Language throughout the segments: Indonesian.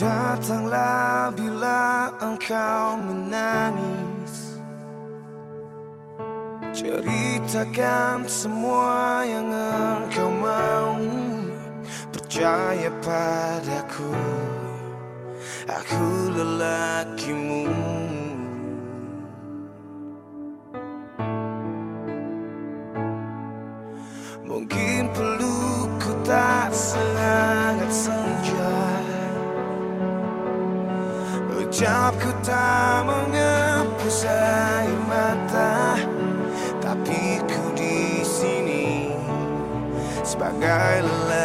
Datanglah bila engkau menangis. Ceritakan semua yang engkau mau. Percaya padaku Aku lelakimu. Mungkin perlu ku tak sangat Ucapku tak menghapus saya mata Tapi ku di sini Sebagai lelaki.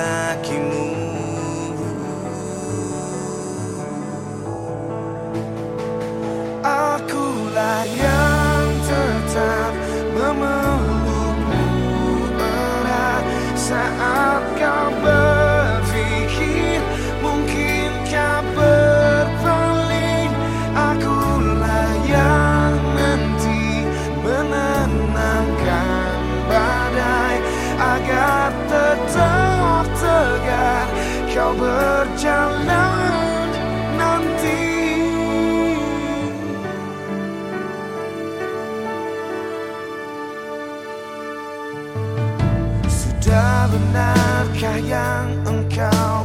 berjalan nanti. Sudah benarkah yang engkau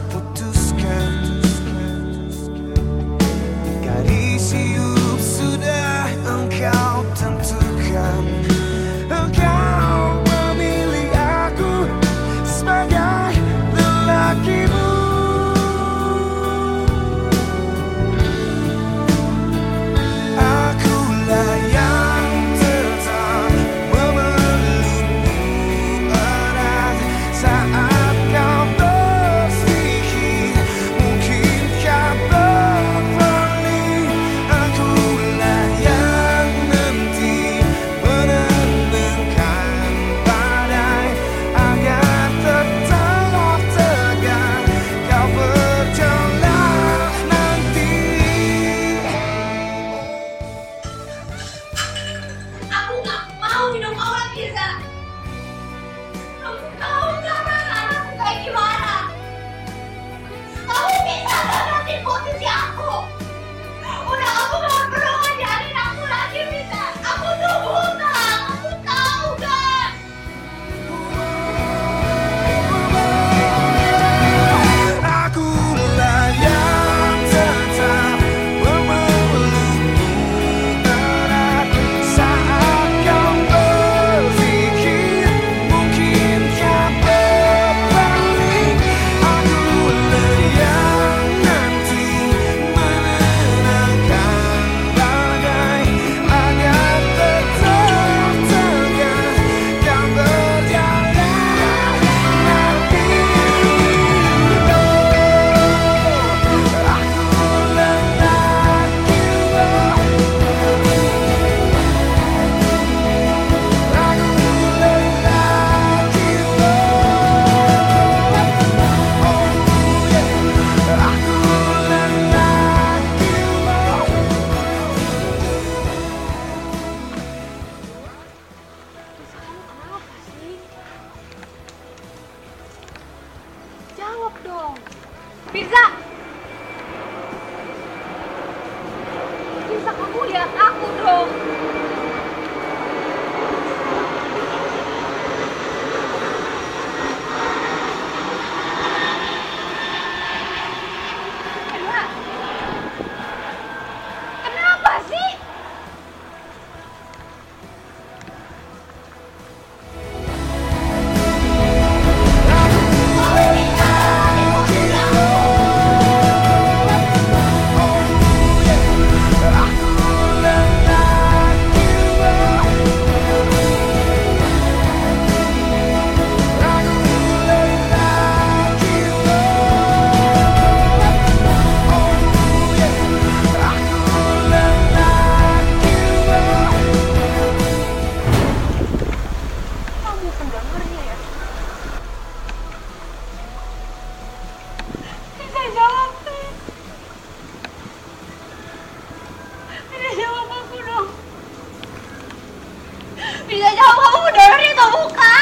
Pizza. Pizza kamu lihat aku dong. Bisa jawab kamu dari atau bukan?